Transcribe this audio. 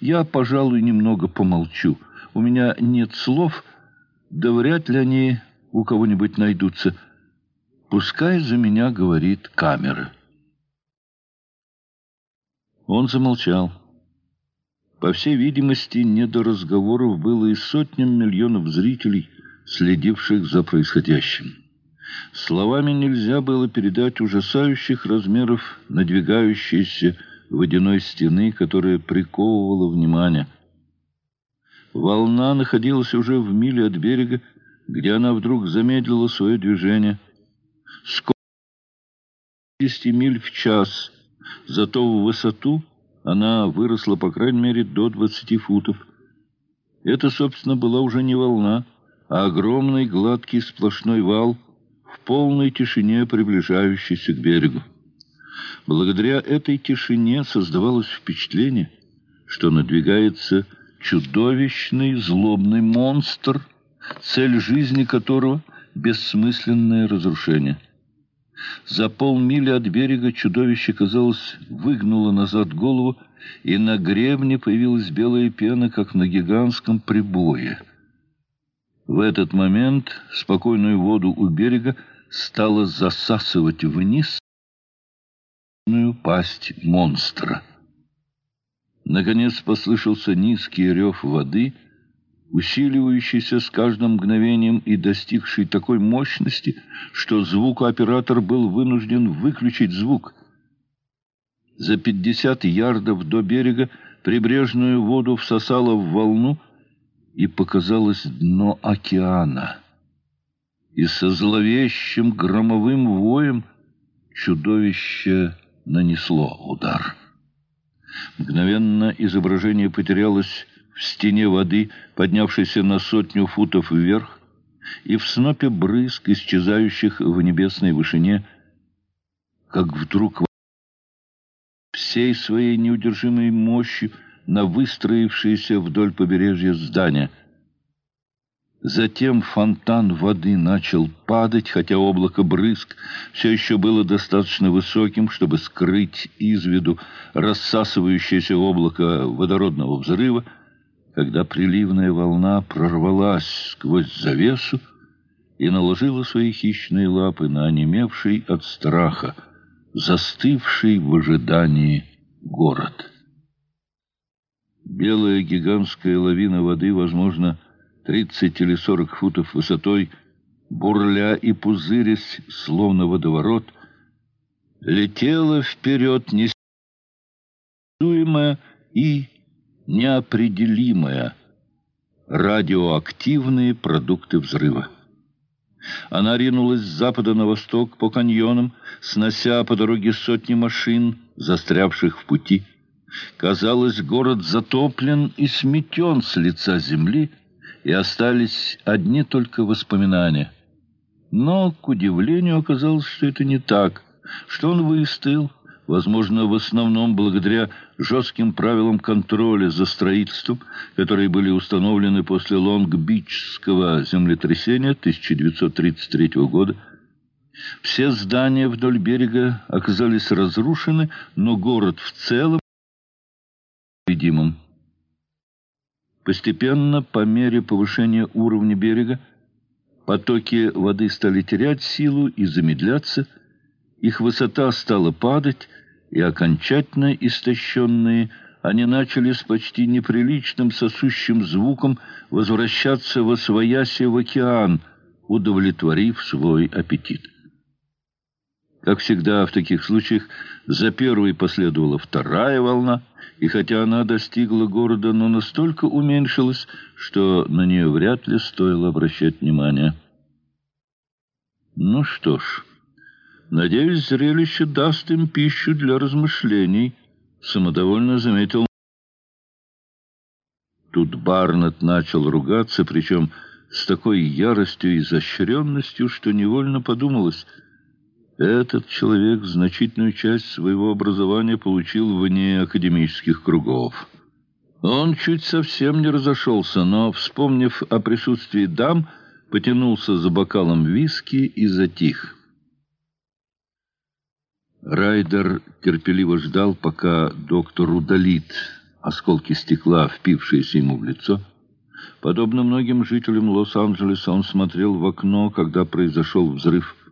Я, пожалуй, немного помолчу. У меня нет слов, да вряд ли они у кого-нибудь найдутся. Пускай за меня говорит камера. Он замолчал. По всей видимости, не до разговоров было и сотням миллионов зрителей, следивших за происходящим. Словами нельзя было передать ужасающих размеров надвигающейся водяной стены, которая приковывала внимание. Волна находилась уже в миле от берега, где она вдруг замедлила свое движение. Скорость 10 миль в час, зато в высоту она выросла, по крайней мере, до 20 футов. Это, собственно, была уже не волна, а огромный гладкий сплошной вал в полной тишине, приближающийся к берегу. Благодаря этой тишине создавалось впечатление, что надвигается чудовищный злобный монстр, цель жизни которого — бессмысленное разрушение. За полмили от берега чудовище, казалось, выгнуло назад голову, и на гребне появилась белая пена, как на гигантском прибое. В этот момент спокойную воду у берега стало засасывать вниз пасть монстра. Наконец послышался низкий рев воды — усиливающийся с каждым мгновением и достигший такой мощности, что звукооператор был вынужден выключить звук. За пятьдесят ярдов до берега прибрежную воду всосало в волну, и показалось дно океана. И со зловещим громовым воем чудовище нанесло удар. Мгновенно изображение потерялось в стене воды, поднявшейся на сотню футов вверх, и в снопе брызг, исчезающих в небесной вышине, как вдруг всей своей неудержимой мощью на выстроившееся вдоль побережья здания. Затем фонтан воды начал падать, хотя облако брызг все еще было достаточно высоким, чтобы скрыть из виду рассасывающееся облако водородного взрыва, когда приливная волна прорвалась сквозь завесу и наложила свои хищные лапы на онемевший от страха, застывший в ожидании город. Белая гигантская лавина воды, возможно, 30 или 40 футов высотой, бурля и пузырясь, словно водоворот, летела вперед несуемая и неопределимая радиоактивные продукты взрыва. Она ринулась с запада на восток по каньонам, снося по дороге сотни машин, застрявших в пути. Казалось, город затоплен и сметен с лица земли, и остались одни только воспоминания. Но, к удивлению, оказалось, что это не так, что он выстыл, возможно, в основном благодаря жестким правилам контроля за строительством, которые были установлены после Лонг-Бичского землетрясения 1933 года. Все здания вдоль берега оказались разрушены, но город в целом видимым. Постепенно, по мере повышения уровня берега, потоки воды стали терять силу и замедляться, их высота стала падать, и окончательно истощенные, они начали с почти неприличным сосущим звуком возвращаться во свояси в океан, удовлетворив свой аппетит. Как всегда в таких случаях, за первой последовала вторая волна, и хотя она достигла города, но настолько уменьшилась, что на нее вряд ли стоило обращать внимание. Ну что ж... Надеюсь, зрелище даст им пищу для размышлений, самодовольно заметил. Тут Барнетт начал ругаться, причем с такой яростью и изощренностью, что невольно подумалось, этот человек значительную часть своего образования получил вне академических кругов. Он чуть совсем не разошелся, но, вспомнив о присутствии дам, потянулся за бокалом виски и затих. Райдер терпеливо ждал, пока доктор удалит осколки стекла, впившиеся ему в лицо. Подобно многим жителям Лос-Анджелеса, он смотрел в окно, когда произошел взрыв –